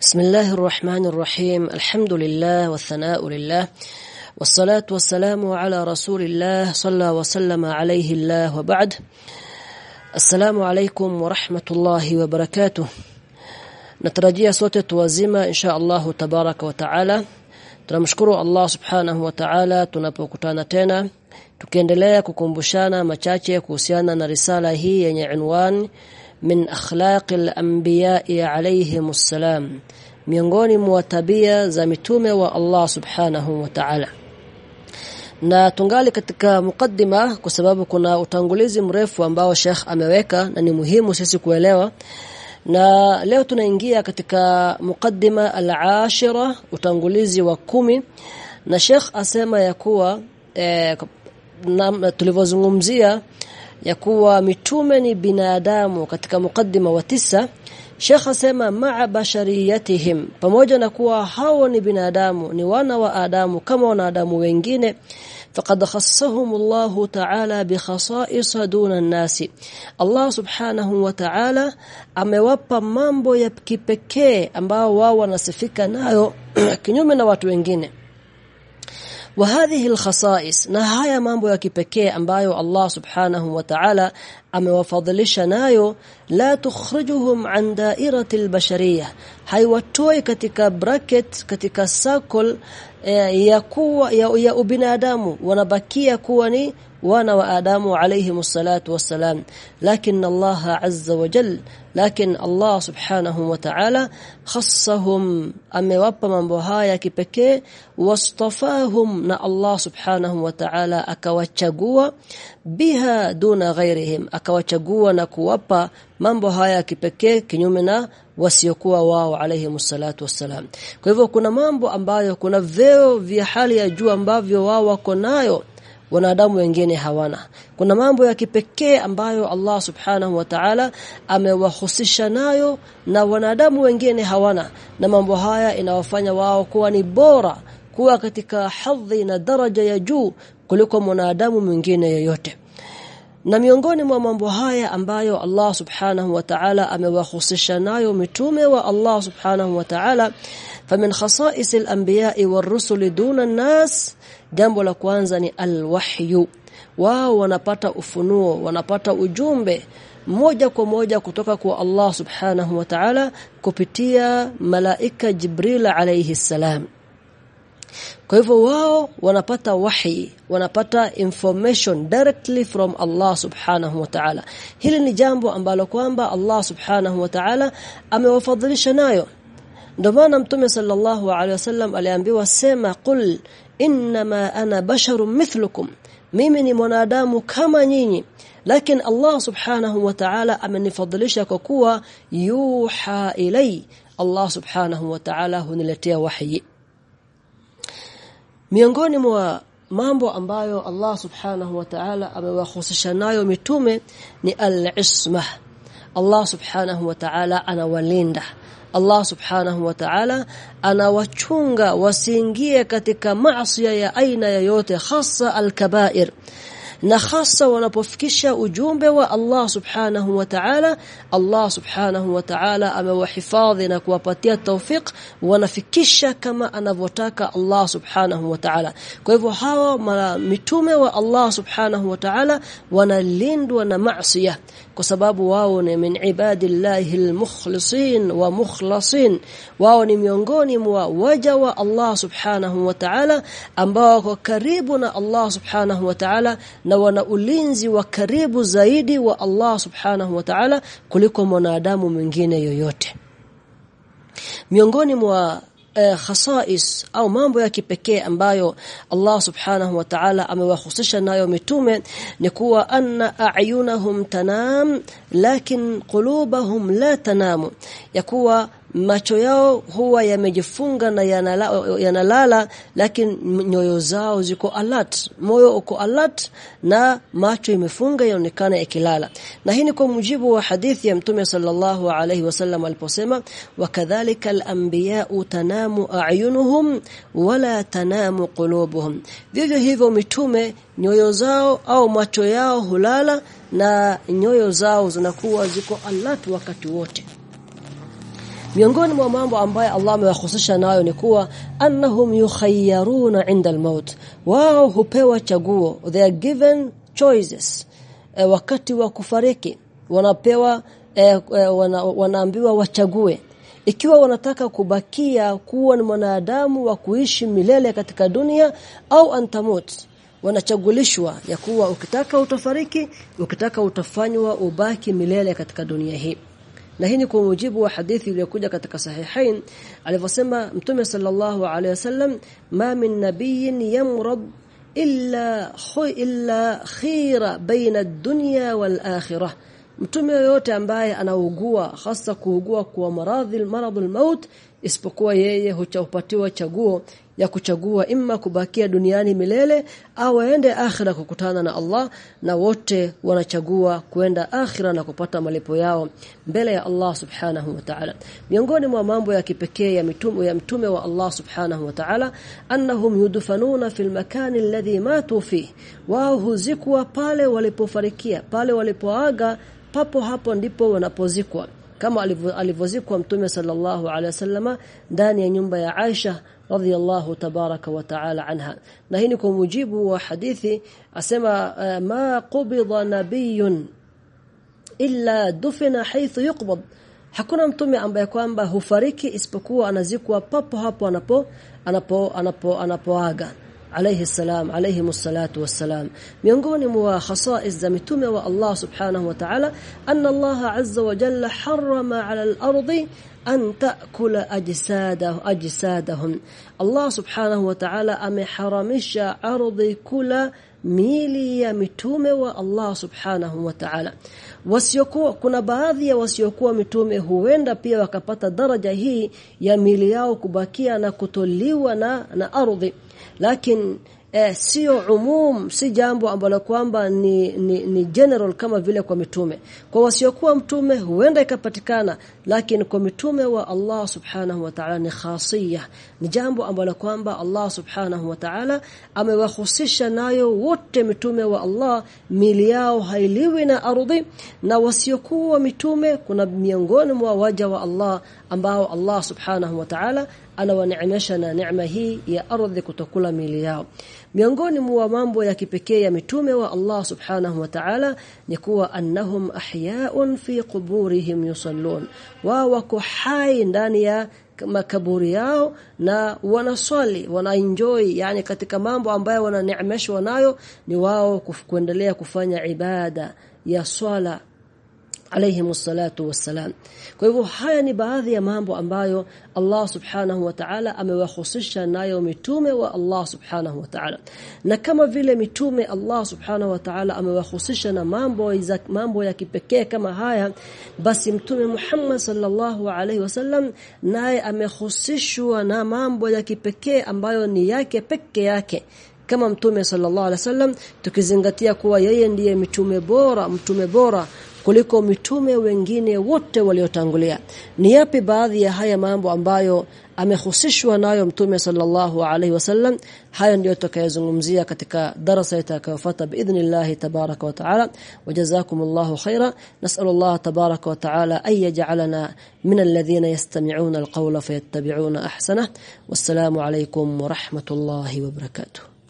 بسم الله الرحمن الرحيم. الحمد لله والثناء لله والصلاة والسلام على رسول الله صلى وسلم عليه الله وبعد. السلام عليكم ورحمة الله وبركاته. نترجيه صوت توازيما إن شاء الله تبارك وتعالى. تنمشكر الله سبحانه وتعالى. تنبوكتانا تينا tukiendelea kukumbushana machache kuhusiana na هي يعني عنوان min akhlaqil anbiya'i alayhimus salam miongoni mwa tabia za mitume wa Allah subhanahu wa ta'ala. Na tungali katika mukaddima kwa sababu kuna utangulizi mrefu ambao Sheikh ameweka na ni muhimu sisi kuelewa. Na leo tunaingia katika mukaddima al-ashira utangulizi wa kumi. Na Sheikh asema ya kuwa eh, tulivyozungumzia ya kuwa mitume ni binadamu katika mukaddima wa tisa Sheikh asema ma'a bashariyatihim pamoja na kuwa hao ni binadamu ni wana wa Adamu kama wanadamu wengine. Faqad khassahum Allah ta'ala bi khasa'is duna nasi Allah subhanahu wa ta'ala amewapa mambo ya kipekee ambao wao wanasifika nayo kinyume na watu wengine wa hadhihi alkhasa'is na haya mambo ya kipekee ambayo Allah subhanahu wa ta'ala amewafadhilisha nayo la tukhrijuhum an da'irati albashariyah haywatoi katika bracket katika circle ya kuwa ya ubinadamu wanabakia kuwa ni wana wa Adamu alayhi salatu wassalam. Lakin Allah azza wa jal lakin Allah subhanahu wa ta'ala khassahum amewapa mambo haya kipekee wastafahum na Allah subhanahu wa ta'ala akawachagua biha duna ghairihim akawachagua na kuwapa mambo haya kipekee kinyume na wasiokuwa wao alayhi salatu wassalam. Kwa hivyo kuna mambo ambayo kuna veo vya hali ya juu ambavyo wao wako nayo wanadamu wengine hawana. Kuna mambo ya kipekee ambayo Allah subhanahu wa ta'ala amewahusisha nayo na wanadamu wengine hawana. Na mambo haya inawafanya wao kuwa ni bora kuwa katika hadhi na daraja ya juu kuliko mwanadamu mwingine yoyote na miongoni mwa mambo haya ambayo Allah subhanahu wa ta'ala amewahusisha nayo mitume wa Allah subhanahu wa ta'ala famin khasa'is al-anbiya'i war-rusuli duna an-nas jambo la kwanza ni al-wahyu. Wao wanapata ufunuo wanapata ujumbe moja kwa moja kutoka kwa Allah subhanahu wa ta'ala kupitia malaika Jibril alayhi salam kwa hivyo wao wanapata wahi wanapata information directly from Allah subhanahu wa ta'ala. Hili ni jambo ambalo kwamba Allah subhanahu wa ta'ala amewafadhilisha nayo. Ndio maana mtume sallallahu alaihi wasallam aliambiwa sema qul inma ana basharun mithlukum. Mimi ni mwanadamu kama nyinyi. Lakini Allah subhanahu wa ta'ala amenifadhilisha kwa kuwa yuha ilai Allah subhanahu wa ta'ala huniletea wahi miongoni mwa mambo ambayo Allah subhanahu wa ta'ala amewahusisha nayo mitume ni al-isma. Allah subhanahu wa ta'ala anawalinda. Allah subhanahu wa ta'ala anawachunga wasiingie katika maasi ya aina yoyote hasa al-kaba'ir na hasa wanapofikisha ujumbe wa Allah subhanahu wa ta'ala. Allah subhanahu wa ta'ala amewahifadhi na kuwapatia tawfik wanafikisha kama anavyotaka Allah subhanahu wa ta'ala. Kwa hivyo hawa mitume wa Allah subhanahu wa ta'ala wanalindwa na maasiya kwa sababu wao ni min ibadillahi almukhlisin wa mukhlasin. Wao ni miongoni mwa waja wa Allah subhanahu wa ta'ala ambao wako karibu na Allah subhanahu wa ta'ala na wana ulinzi wa karibu zaidi wa Allah subhanahu wa ta'ala kuliko mwanadamu mwingine yoyote. Miongoni mwa eh, khasais au mambo ya kipekee ambayo Allah subhanahu wa ta'ala amewahusisha nayo mitume ni kuwa anna a'yunahum tanam lakin qulubahum la tanamu. Ya kuwa macho yao huwa yamejifunga na yanalala, yanalala lakini nyoyo zao ziko alert. Moyo uko alert na macho imefunga yaonekana ikilala na hii ni kwa mujibu wa hadithi ya mtume sallallahu alayhi wasallam aliposema wakadhalika al-anbiya tanamu a'yunuhum wala tanamu qulubuhum. Vivyo hivyo mitume nyoyo zao au macho yao hulala na nyoyo zao zinakuwa ziko alert wakati wote miongoni mwa mambo ambayo Allah amewahusisha nayo ni kuwa annahum yukhayyaruna inda al-maut. Wao hupewa chaguo. They are given choices. E, wakati wa kufariki wanapewa e, e, wana, wanaambiwa wachague. Ikiwa wanataka kubakia kuwa ni mwanadamu wa kuishi milele katika dunia au antamut wanachagulishwa ya kuwa ukitaka utafariki ukitaka utafanywa ubaki milele katika dunia hii na hii ni kwa mujibu wa hadithi iliyokuja katika sahihain alivyosema mtume sallallahu alaihi wasallam ma min nabiyyin yamrad illa illa khira baina ad-dunya wal akhirah. Mtume yoyote ambaye anaugua hasa kuugua kwa maradhi maradhul maut isipokuwa yeye huchapatiwa chaguo ya kuchagua imma kubakia duniani milele au aende akhira kukutana na Allah na wote wanachagua kwenda akhira na kupata malipo yao mbele ya Allah subhanahu wa ta'ala. Miongoni mwa mambo ya kipekee ya mitume ya mtume wa Allah subhanahu wa ta'ala annahum yudfanuna fil makani alladhi matu fi. Wao huzikwa pale walipofarikia pale walipoaga papo hapo ndipo wanapozikwa kama alivyozikwa mtume sallallahu alaihi wasallama ndani ya nyumba ya Aisha radhiyallahu tabaraka wa taala anha. Na hii ni kwa mujibu wa hadithi asema uh, ma qubida nabiyun illa dufina haythu yuqbad. Hakuna mtume ambaye kwamba hufariki isipokuwa anazikwa papo hapo anapo anapo anapo anapoaga alayhi salam alayhi musallatu wassalam miongoni mwa khasais za mitume wa Allah subhanahu wa ta'ala anna Allah azza wa jalla harrama 'ala al-ardi an ta'kula ajsadahu ajsadahum Allah subhanahu wa ta'ala ameharamisha ardhi kula mili ya mitume wa Allah subhanahu wa ta'ala wasiokuwa kuna baadhi ya wasiokuwa mitume huenda pia wakapata daraja hii ya mili yao kubakia na kutoliwa na na ardhi lakini eh, sio umum si jambo ambalo kwamba ni, ni ni general kama vile kwa mitume. Kwa wasiokuwa mtume huenda ikapatikana lakini kwa mitume wa Allah subhanahu wa ta'ala ni khasiyah. Ni jambo ambalo kwamba Allah subhanahu wa ta'ala amewahusisha nayo wote mitume wa Allah. Mili yao hailiwi na ardhi na wasiokuwa mitume kuna miongoni mwa waja wa Allah ambao Allah subhanahu wa ta'ala anawaneemesha na neema hii ya ardhi kutokula mili yao. Miongoni mwa mambo ya kipekee ya mitume wa Allah subhanahu wa ta'ala ni kuwa annahum ahya'un fi quburihim yusallun. Wa wako hai ndani ya makaburi yao na wanaswali wanaenjoy yani katika mambo ambayo wananeemeshwa nayo ni wao kuendelea kufanya ibada ya swala alayhi salatu wassalam. Kwa hivyo haya ni baadhi ya mambo ambayo Allah subhanahu wa ta'ala amewahusisha nayo mitume wa Allah subhanahu wa ta'ala. Na kama vile mitume Allah subhanahu wa ta'ala amewahusisha na mambo ya mambo ya kipekee kama haya basi mtume Muhammad sallallahu alaihi wasallam naye amehusishwa na mambo ya kipekee ambayo ni yake peke yake. Kama mtume sallallahu alaihi wasallam tukizingatia kuwa yeye ndiye mitume bora mtume bora kuliko mitume wengine wote waliotangulia ni yapi baadhi ya haya mambo ambayo amehusishwa nayo mtume sallallahu alaihi wasallam haya ndio tutakayozungumzia katika darasa itakayofuata biidhnillah tabaraka wa taala wajazakumullahu khaira nas'alullah tabaraka wa taala ay yaj'alana min alladhina yastami'una alqawla fayattabi'una ahsana wassalamu alaykum wa rahmatullahi wa barakatuh